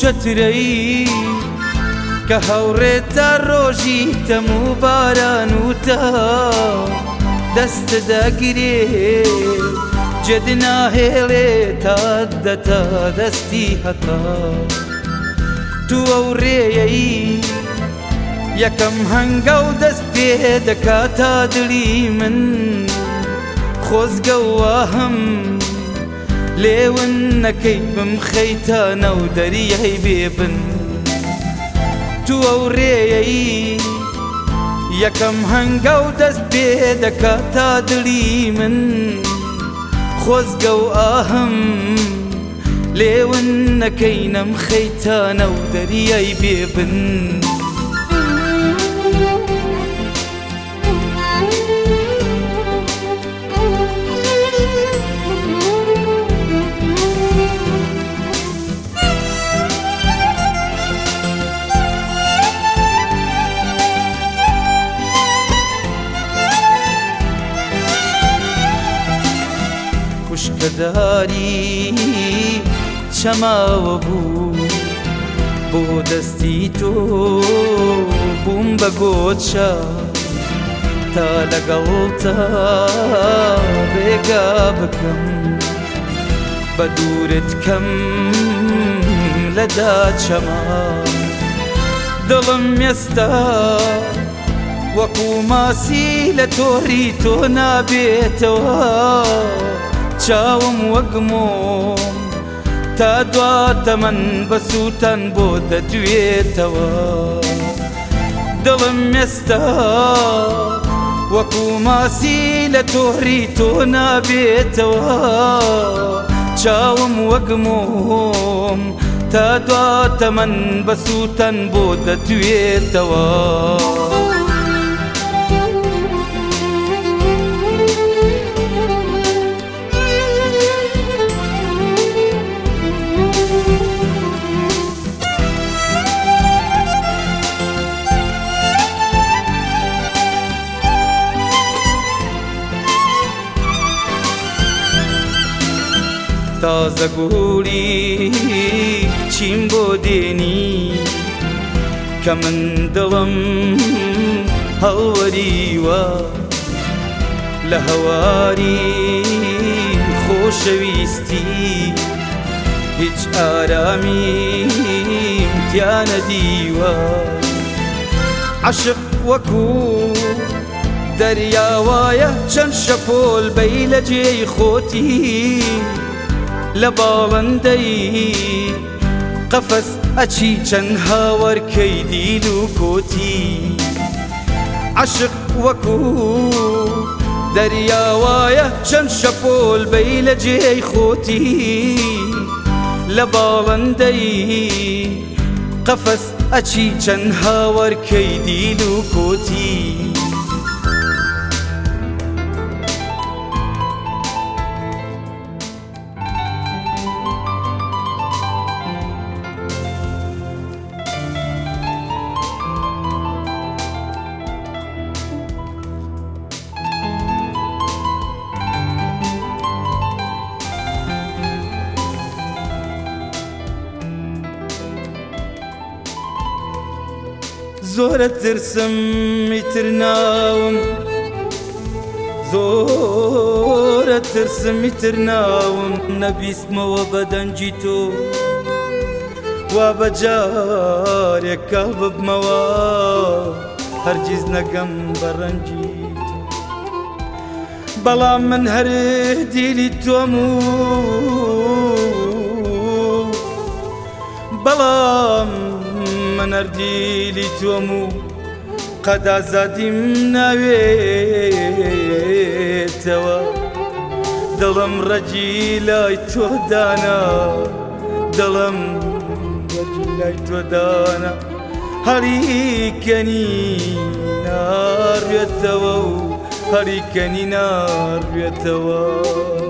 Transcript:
چەترەی کە هەوڕێت تا ڕۆژی تەم و باران و تا دەستە دەگرێ جد ناهێڵێ تا دەتا دەستی هەتا تو ئەو ڕێیایی یەکەم هەنگە و دەست پێ دەکات تا دلی من خۆزگە وە هەم لێون نەکەی بم خەیتانە و دەریەی بێبن تو ئەو ڕێیایی یەکەم هەنگە و دەست بێ دەکات تا دلی من خۆزگە و ئاهم لێون نەکەینەم خەیتانە و دەریای بێبن. خوشکەداری چەماوە بوو بۆ دەستی تۆ بووم بە گۆچە تا لەگەڵتە بێگا بکەم بە دوورت کەم لەدا چەما دڵم ئێستا وەکو ماسی لە تۆڕی تۆ نابێتەوە چاوم وەگمۆم تا دواتە من بە سووتەن بۆ دەدوێتەوە دڵم مێستا وەکو ماسی لە تۆڕی تۆ نابێتەوە چاوم وەگمۆم تا دواتە من بە سووتەن بۆ دەدوێتەوە. تازەگووری چیم بۆ دێنی که من دڵم هەڵوەریوە لە هەواری خۆشەویستی هیچ آرامی تیانە دیو عشق و کو دریا چەند شەپۆل شپول لە جی خوتی لە قفس قەفەس چن هاور هاوەرکەی دیل و عشق وەکو دەریاوایە چەند شەپۆل بەی لە جێی خۆتی لە باڵندەی قەفەس ئەچی چەند هاوەرکەی دیل و کۆتی زۆرە ترسم میتر ناوم زۆرە ترسم میتر ناوم نەبیستمەوە بەدەنجی تۆ وا بەجارێک کاڵ ببمەوە هەرگیز نەگەم بەڕەنجی بەڵام من هەر دیلی تۆم و بەڵام من اردیلی تومو قد ئازادیم ناوێتەوە دڵم ڕەجی لای تۆدانا دڵم ڕەجی لای تۆدانا نار ناڕێتەوە و هەریکەنی ناڕێتەوە